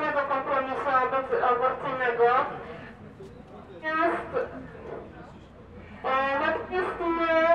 zwanego kompromisu aborcy- aborcyjnego. Natomiast, e, natomiast my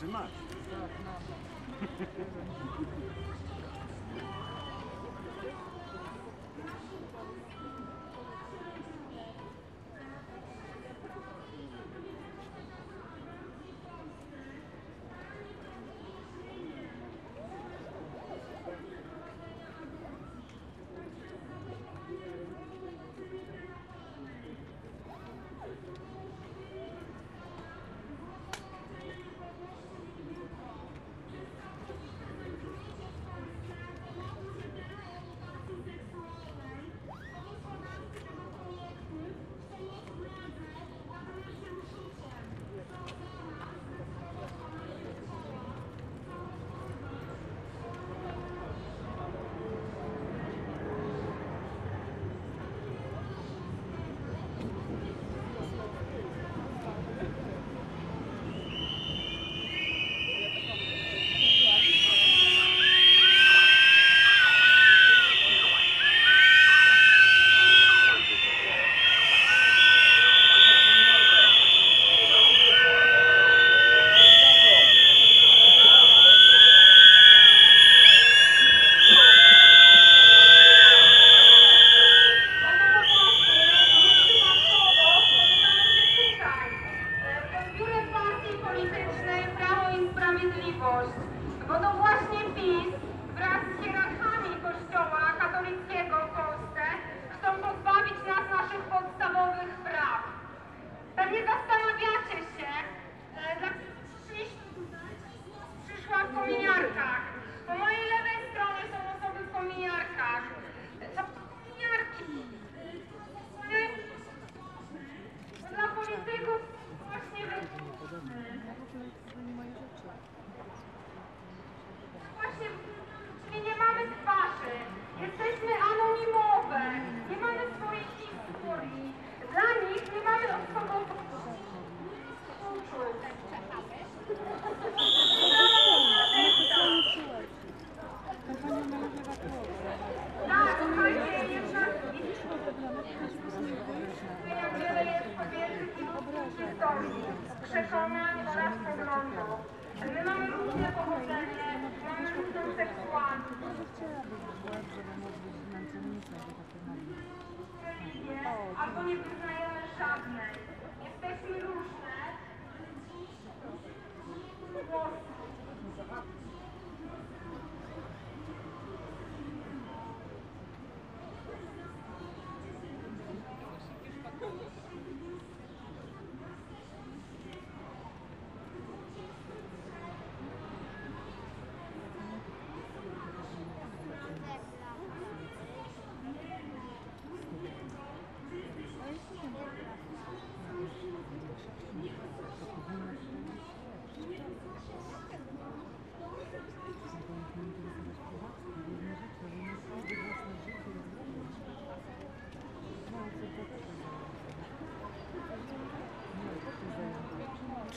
czy masz? nie zastanawiacie się, e, dlaczego przyszliście przyszła kolejna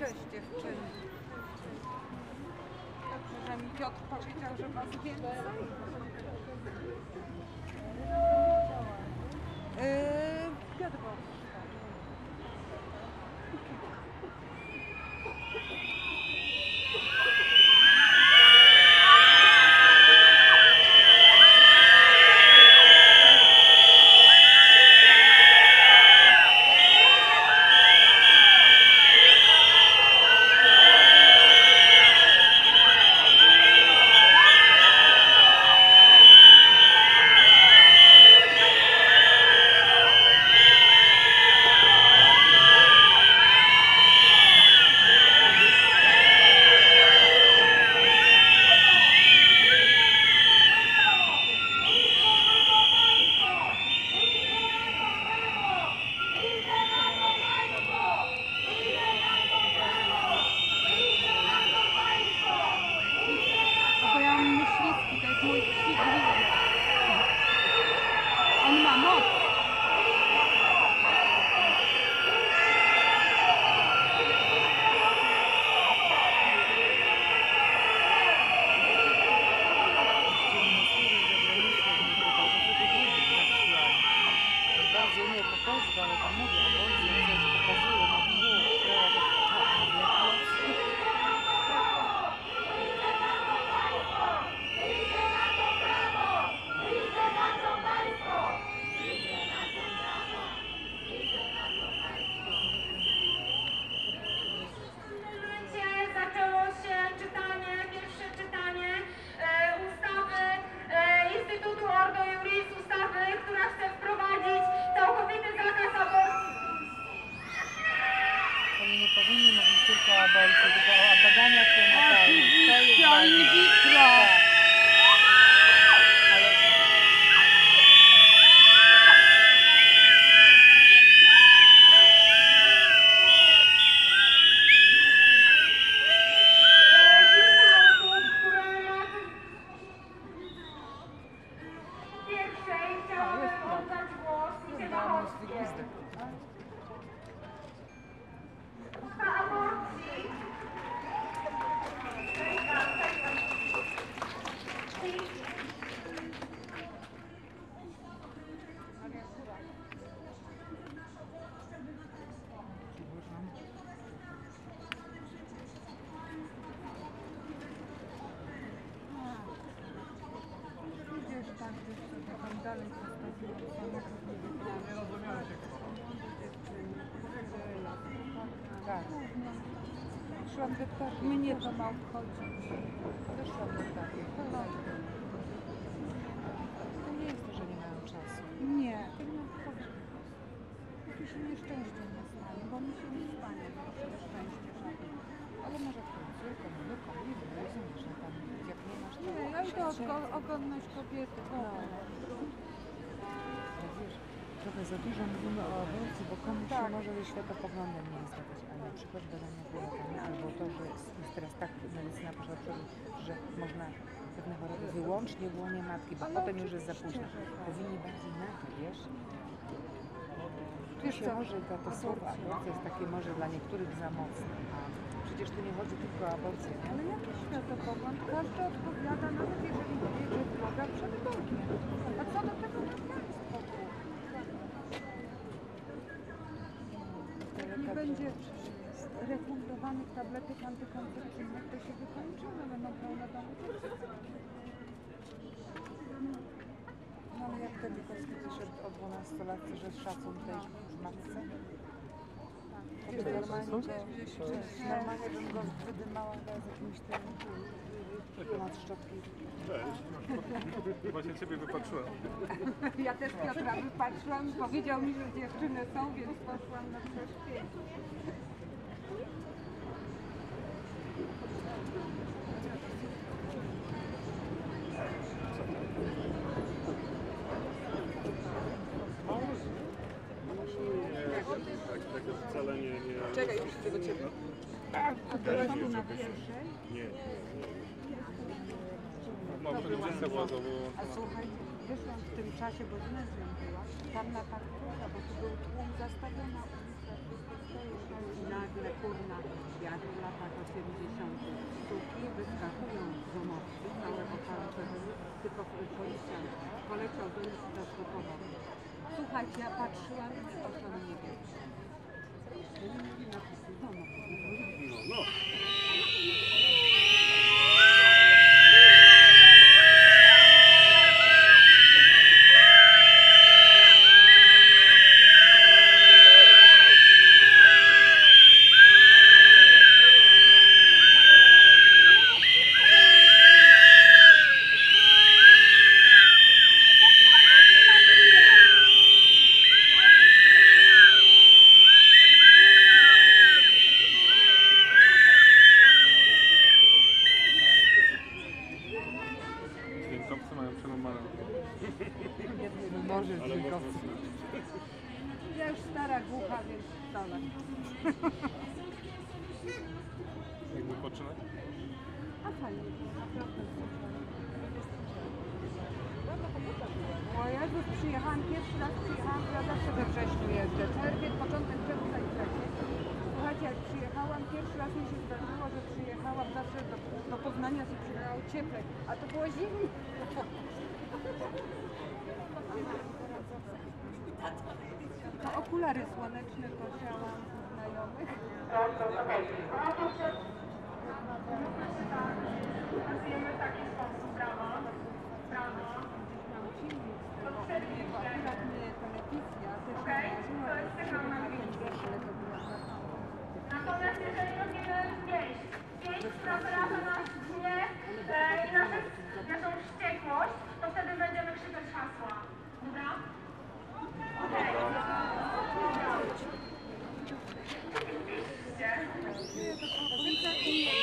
Cześć dziewczyny. Dobrze, że mi Piotr powiedział, że was więcej. Zdravím, zdravím, zdravím. Tak, że tam dalej postawiłem samochód, nie tak, do ptaki. Mnie to ma obchodzić. wyszłam do takiej. To nie jest to, że nie mają czasu. Nie, to nie obchodzi. Jakieś nieszczęście nie stanie, bo mi się nie stanie proszę, nieszczęście żadne. Ale może wnuką, nie wiem, rozumiesz, że tam jak nie masz to... Nie, ja idę o, o, o godność kobiety. wiesz, trochę za dużo mówimy o aborcji, bo komuś Tak. może ze światopoglądem nie zgadzać, ale na przykład badania prenatalne albo to, że jest jest teraz tak medycyna poszła do przodu, że można pewne choroby wyłącznie w łonie matki, bo Ale potem już jest za późno. że tak. Powinni bardziej na to, wiesz? Wiesz co, może ta, to słowo aborcja jest takie może dla niektórych za mocne, przecież tu nie chodzi tylko o aborcję? Ale jaki światopogląd? Każdy odpowiada, nawet jeżeli wierzy w Boga przed Bogiem. A co do tego państwo? Tyle Nie będzie refundowanych tabletek antykoncepcyjnych, to się wykończy, one będą pełne domu. No ale jak ten Witkowski wyszedł od dwunastolatce, że szacun tej matce? Normalnie, normalnie bym go wydymała z jakimś tym ponad szczotki. Właśnie ciebie wypatrzyłem. Ja też Piotra wypatrzyłam powiedział mi, że dziewczyny są, więc poszłam na prześpienie. Nie, tak, tak wcale nie, nie. Czekaj, już idę do ciebie. A słuchaj, wyszłam w tym czasie, bo z mężem była, tam na parkurze, bo tu był tłum zastawiona ulica, i nagle kurna, jak w latach 80. sztuki wyskakują z domowcy, całe okalcze, tylko policjant poleciał do nich zastopował. Słuchajcie, ja patrzyłam i poszłam nie wiem. Mieli napisy domu. No, stara głucha, więc wcale. Jak wypoczynek? A fajnie, naprawdę. O Jezus, przyjechałam pierwszy raz, przyjechałam, ja zawsze we wrześniu jeżdżę. Czerwiec, początek czerwca i wrzesień. Słuchajcie, jak przyjechałam, pierwszy raz mi się zdarzyło, że przyjechałam zawsze do, do Poznania, się przyjechało cieplej, a to było zimno. To okulary słoneczne posiałam u znajomych. W taki sposób, Thank you.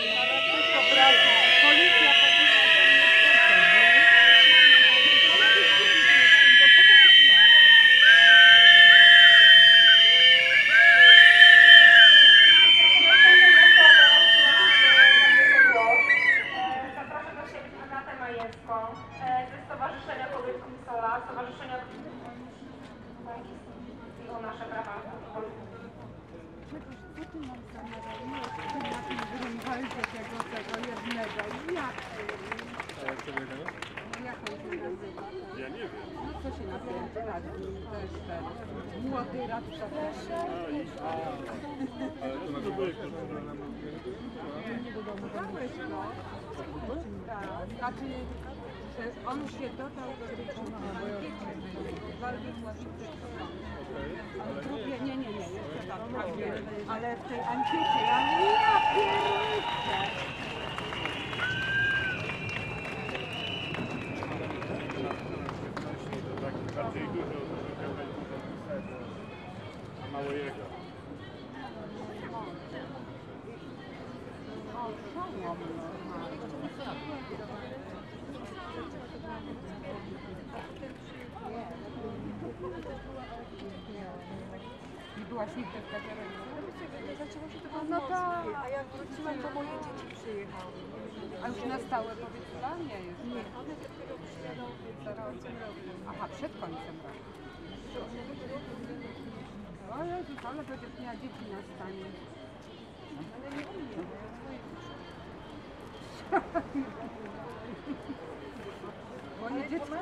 Ja nie wiem. No co się nazywa? Radny, też ten młody radca też. Ale to na przykład Dałeś go. Tak, znaczy, on się dodał do tej. Walki właśnie Ale drugie, nie, nie, nie, tak, tak, nie. Ale w tej ankiecie, ja mówię, ja pierniczę. To tak bardziej dużo, mało jego. O, szałam normalnie. Nie byłaś nigdy w kawiarence? Zaczęło się to No tak. A moje dzieci przyjechały. A już na stałe powiedzła? Nie, już Nie, one dopiero przyjadą końcem roku. Aha, przed końcem roku. O Jezus, ale będziesz miała dzieci na stanie. Ale nie u mnie, bo ja swoje muszę. Moje dziecko,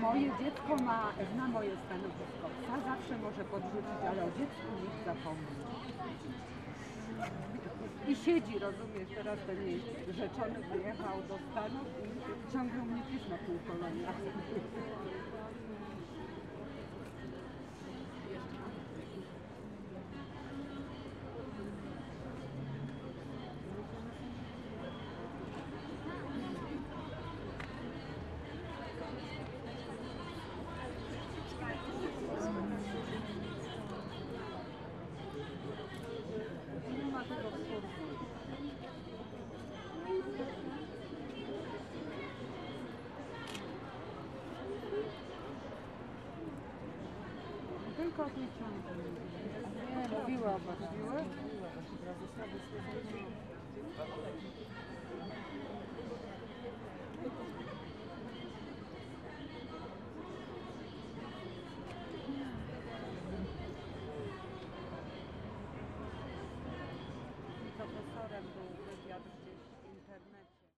moje dziecko ma, zna moje stanowisko. Psa zawsze może podrzucić, ale o dziecku niech zapomni. I siedzi, rozumiesz, teraz ten jej rzeczony wyjechał do Stanów i ciągle mnie pismo półkolonia. Kot nie ciągle.